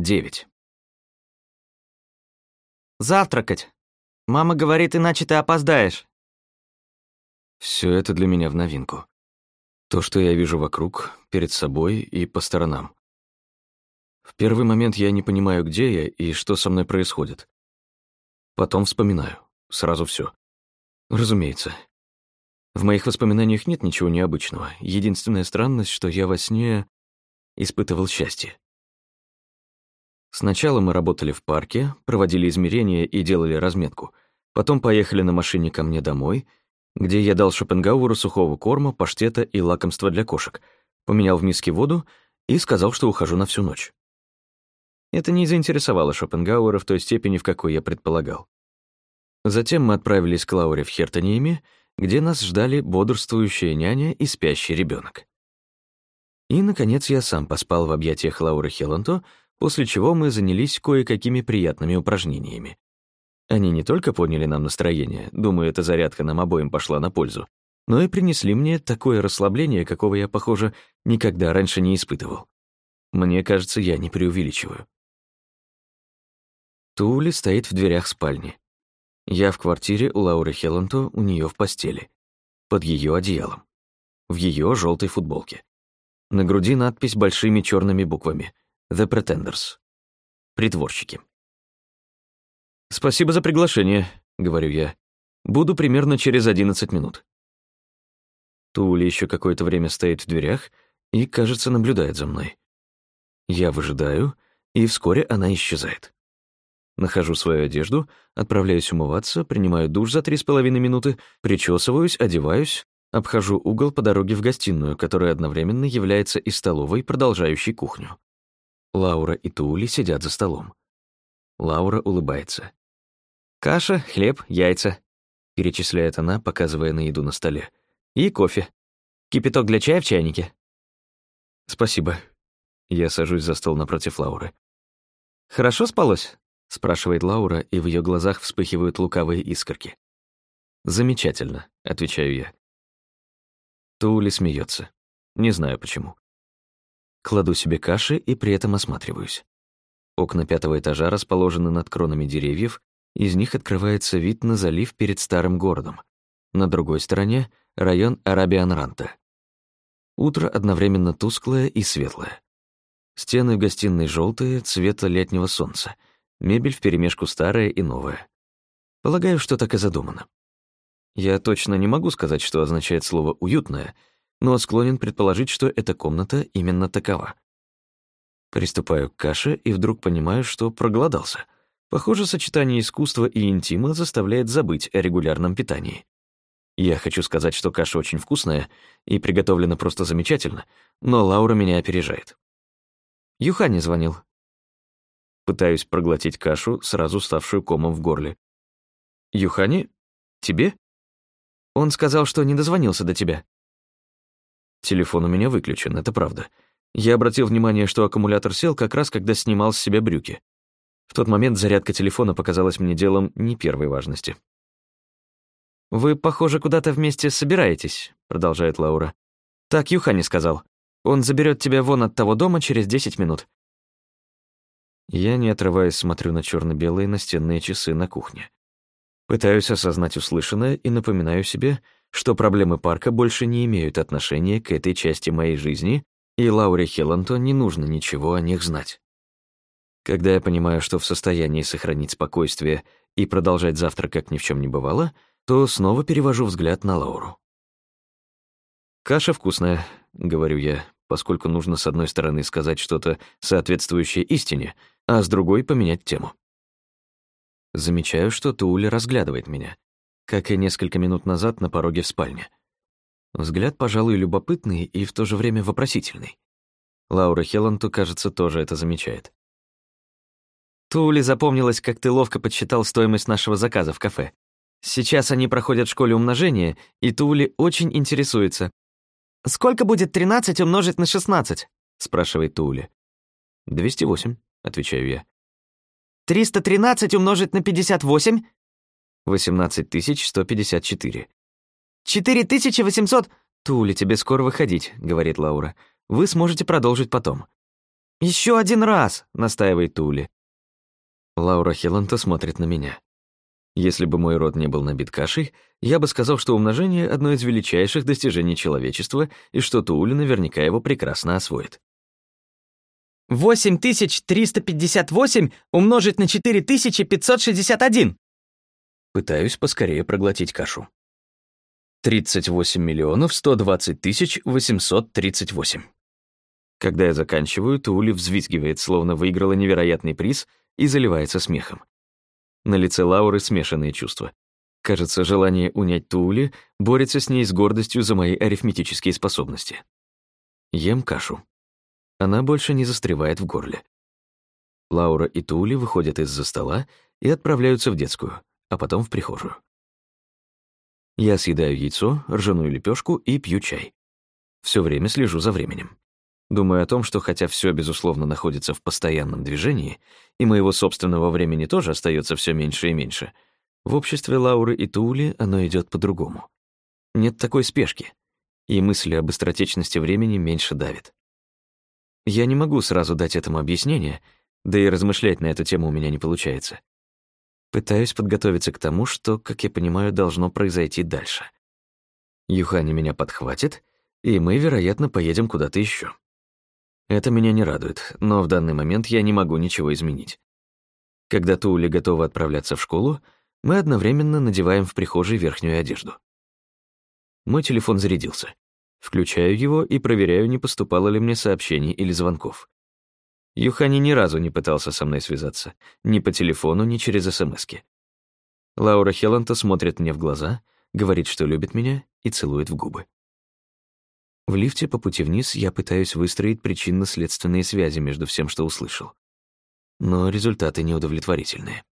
9. «Завтракать. Мама говорит, иначе ты опоздаешь». Все это для меня в новинку. То, что я вижу вокруг, перед собой и по сторонам. В первый момент я не понимаю, где я и что со мной происходит. Потом вспоминаю. Сразу все. Разумеется. В моих воспоминаниях нет ничего необычного. Единственная странность, что я во сне испытывал счастье. Сначала мы работали в парке, проводили измерения и делали разметку. Потом поехали на машине ко мне домой, где я дал Шопенгауэру сухого корма, паштета и лакомства для кошек, поменял в миске воду и сказал, что ухожу на всю ночь. Это не заинтересовало Шопенгауэра в той степени, в какой я предполагал. Затем мы отправились к Лауре в Хертониеме, где нас ждали бодрствующая няня и спящий ребенок. И, наконец, я сам поспал в объятиях Лауры Хелланто, после чего мы занялись кое-какими приятными упражнениями. Они не только подняли нам настроение, думаю, эта зарядка нам обоим пошла на пользу, но и принесли мне такое расслабление, какого я, похоже, никогда раньше не испытывал. Мне кажется, я не преувеличиваю. Тули стоит в дверях спальни. Я в квартире у Лауры Хелланто, у нее в постели. Под ее одеялом. В ее желтой футболке. На груди надпись большими черными буквами «The Pretenders». Притворщики. «Спасибо за приглашение», — говорю я. «Буду примерно через одиннадцать минут». Тули еще какое-то время стоит в дверях и, кажется, наблюдает за мной. Я выжидаю, и вскоре она исчезает. Нахожу свою одежду, отправляюсь умываться, принимаю душ за три с половиной минуты, причесываюсь, одеваюсь, обхожу угол по дороге в гостиную, которая одновременно является и столовой, продолжающей кухню. Лаура и Тули сидят за столом. Лаура улыбается. «Каша, хлеб, яйца», — перечисляет она, показывая на еду на столе. «И кофе. Кипяток для чая в чайнике». «Спасибо». Я сажусь за стол напротив Лауры. «Хорошо спалось?» — спрашивает Лаура, и в ее глазах вспыхивают лукавые искорки. «Замечательно», — отвечаю я. Тули смеется. Не знаю почему. Кладу себе каши и при этом осматриваюсь. Окна пятого этажа расположены над кронами деревьев, из них открывается вид на залив перед старым городом. На другой стороне — район Арабиан-Ранта. Утро одновременно тусклое и светлое. Стены в гостиной желтые, цвета летнего солнца. Мебель вперемешку старая и новая. Полагаю, что так и задумано. Я точно не могу сказать, что означает слово «уютное», но склонен предположить, что эта комната именно такова. Приступаю к каше и вдруг понимаю, что проголодался. Похоже, сочетание искусства и интима заставляет забыть о регулярном питании. Я хочу сказать, что каша очень вкусная и приготовлена просто замечательно, но Лаура меня опережает. Юхани звонил. Пытаюсь проглотить кашу, сразу ставшую комом в горле. «Юхани? Тебе?» Он сказал, что не дозвонился до тебя. Телефон у меня выключен, это правда. Я обратил внимание, что аккумулятор сел как раз, когда снимал с себя брюки. В тот момент зарядка телефона показалась мне делом не первой важности. «Вы, похоже, куда-то вместе собираетесь», — продолжает Лаура. «Так Юхани сказал. Он заберет тебя вон от того дома через 10 минут». Я, не отрываясь, смотрю на черно белые настенные часы на кухне. Пытаюсь осознать услышанное и напоминаю себе, что проблемы парка больше не имеют отношения к этой части моей жизни, и Лауре Хелланто не нужно ничего о них знать. Когда я понимаю, что в состоянии сохранить спокойствие и продолжать завтра как ни в чем не бывало, то снова перевожу взгляд на Лауру. «Каша вкусная», — говорю я, поскольку нужно с одной стороны сказать что-то, соответствующее истине, а с другой — поменять тему. Замечаю, что Туули разглядывает меня, как и несколько минут назад на пороге в спальне. Взгляд, пожалуй, любопытный и в то же время вопросительный. Лаура Хелланту, кажется, тоже это замечает. Тули запомнилось, как ты ловко подсчитал стоимость нашего заказа в кафе. Сейчас они проходят в школе умножения, и Тули очень интересуется. «Сколько будет 13 умножить на 16?» — спрашивает Тули. «208», — отвечаю я. «313 умножить на 58?» «18 154». «4800...» «Тули, тебе скоро выходить», — говорит Лаура. «Вы сможете продолжить потом». Еще один раз!» — настаивает Тули. Лаура Хелланта смотрит на меня. Если бы мой рот не был набит кашей, я бы сказал, что умножение — одно из величайших достижений человечества и что Тули наверняка его прекрасно освоит. 8358 умножить на 4561. Пытаюсь поскорее проглотить кашу. 38 миллионов 120 тысяч 838. Когда я заканчиваю, Тули взвизгивает, словно выиграла невероятный приз, и заливается смехом. На лице Лауры смешанные чувства. Кажется, желание унять Тули борется с ней с гордостью за мои арифметические способности. Ем кашу. Она больше не застревает в горле. Лаура и Тули выходят из-за стола и отправляются в детскую, а потом в прихожую. Я съедаю яйцо, ржаную лепешку и пью чай. Все время слежу за временем. Думаю о том, что хотя все безусловно, находится в постоянном движении, и моего собственного времени тоже остается все меньше и меньше, в обществе Лауры и Тули оно идет по-другому. Нет такой спешки, и мысли об быстротечности времени меньше давит. Я не могу сразу дать этому объяснение, да и размышлять на эту тему у меня не получается. Пытаюсь подготовиться к тому, что, как я понимаю, должно произойти дальше. Юхани меня подхватит, и мы, вероятно, поедем куда-то еще. Это меня не радует, но в данный момент я не могу ничего изменить. Когда Тули готова отправляться в школу, мы одновременно надеваем в прихожей верхнюю одежду. Мой телефон зарядился. Включаю его и проверяю, не поступало ли мне сообщений или звонков. Юхани ни разу не пытался со мной связаться, ни по телефону, ни через СМСки. Лаура Хелланта смотрит мне в глаза, говорит, что любит меня и целует в губы. В лифте по пути вниз я пытаюсь выстроить причинно-следственные связи между всем, что услышал. Но результаты неудовлетворительные.